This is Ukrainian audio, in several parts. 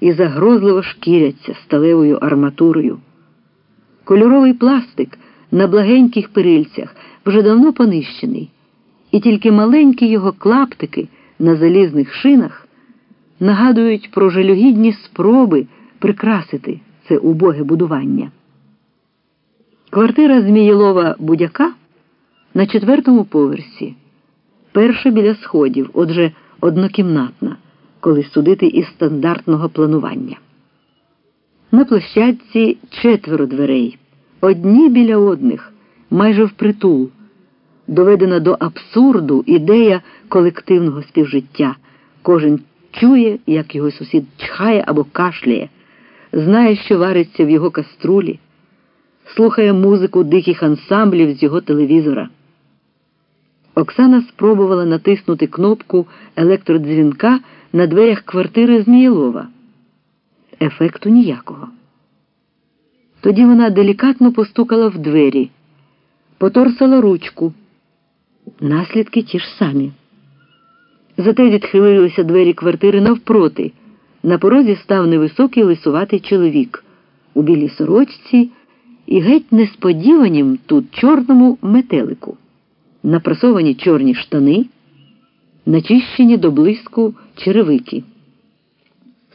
і загрозливо шкіряться сталевою арматурою. Кольоровий пластик на благеньких перильцях вже давно понищений, і тільки маленькі його клаптики на залізних шинах нагадують про жалюгідні спроби прикрасити це убоге будування. Квартира Змієлова Будяка на четвертому поверсі, перша біля сходів, отже, однокімнатна, коли судити із стандартного планування. На площадці четверо дверей, одні біля одних, майже впритул, доведена до абсурду ідея колективного співжиття. Кожен чує, як його сусід чхає або кашляє, знає, що вариться в його каструлі, слухає музику диких ансамблів з його телевізора. Оксана спробувала натиснути кнопку електродзвінка на дверях квартири Змієлова. Ефекту ніякого. Тоді вона делікатно постукала в двері, поторсала ручку. Наслідки ті ж самі. Зате відхилилися двері квартири навпроти. На порозі став невисокий лисуватий чоловік у білій сорочці і геть несподіванім тут чорному метелику, напрасовані чорні штани, начищені до блиску черевики.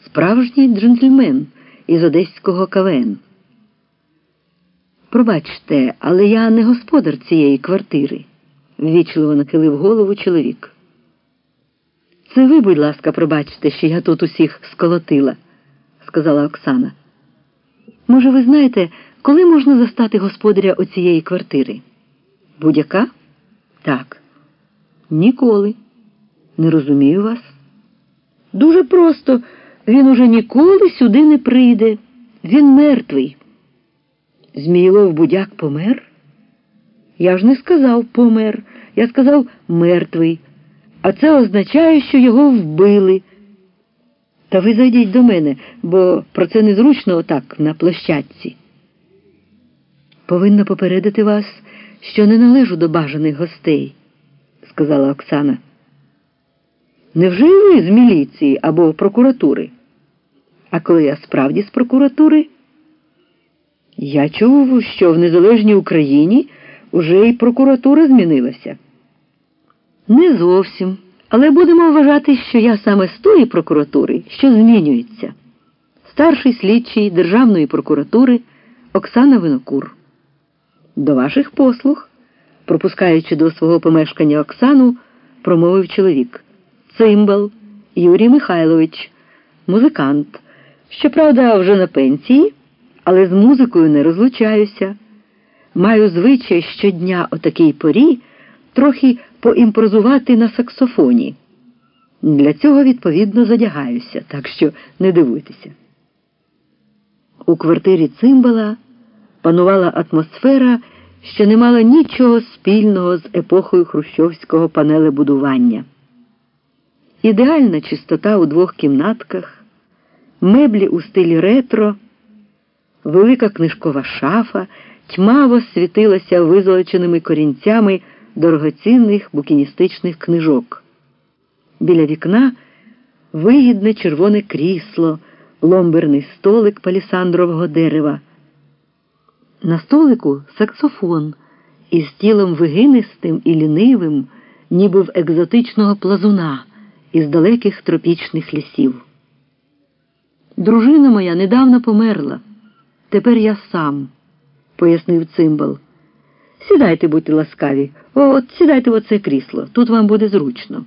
Справжній джентльмен із одеського КВН. Пробачте, але я не господар цієї квартири, ввічливо нахилив голову чоловік. Це ви, будь ласка, пробачте, що я тут усіх сколотила, сказала Оксана. Може, ви знаєте, коли можна застати господаря оцієї квартири? Будь-яка? Так. Ніколи. Не розумію вас. Дуже просто. Він уже ніколи сюди не прийде. Він мертвий. Зміїлов будяк помер? Я ж не сказав помер. Я сказав мертвий. А це означає, що його вбили. Та ви зайдіть до мене, бо про це незручно отак на площадці. Повинна попередити вас, що не належу до бажаних гостей, сказала Оксана. Невже і ви з міліції або прокуратури? А коли я справді з прокуратури? Я чув, що в незалежній Україні уже і прокуратура змінилася. Не зовсім. Але будемо вважати, що я саме з тої прокуратури, що змінюється. Старший слідчий Державної прокуратури Оксана Винокур. До ваших послуг, пропускаючи до свого помешкання Оксану, промовив чоловік. Цимбал Юрій Михайлович, музикант. Щоправда, вже на пенсії, але з музикою не розлучаюся. Маю звичай щодня о такій порі трохи поімпровізувати на саксофоні. Для цього, відповідно, задягаюся, так що не дивуйтеся. У квартирі цимбала панувала атмосфера, що не мала нічого спільного з епохою хрущовського панелебудування. Ідеальна чистота у двох кімнатках, меблі у стилі ретро, велика книжкова шафа тьмаво світилася визолоченими корінцями дорогоцінних букіністичних книжок. Біля вікна вигідне червоне крісло, ломберний столик палісандрового дерева. На столику саксофон із тілом вигинистим і лінивим, ніби в екзотичного плазуна із далеких тропічних лісів. Дружина моя недавно померла. Тепер я сам, пояснив цимбал. Сідайте, будьте ласкаві. От сідайте в оце крісло. Тут вам буде зручно.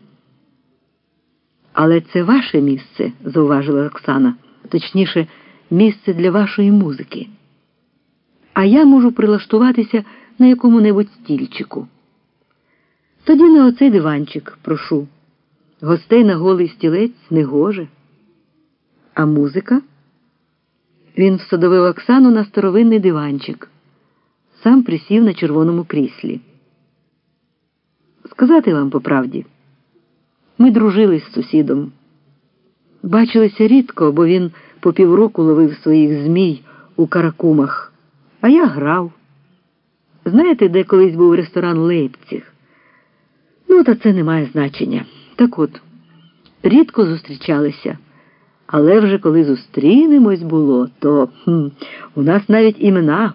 Але це ваше місце, зауважила Оксана, точніше, місце для вашої музики. А я можу прилаштуватися на якому-небудь стільчику. Тоді на оцей диванчик, прошу. Гостей на голий стілець не гоже. А музика? Він всадовив Оксану на старовинний диванчик сам присів на червоному кріслі. Сказати вам по правді, ми дружили з сусідом. Бачилися рідко, бо він по півроку ловив своїх змій у каракумах, а я грав. Знаєте, де колись був ресторан Лейпціг? Ну, та це не має значення. Так от, рідко зустрічалися, Але вже коли зустрінемось було, то хм, у нас навіть імена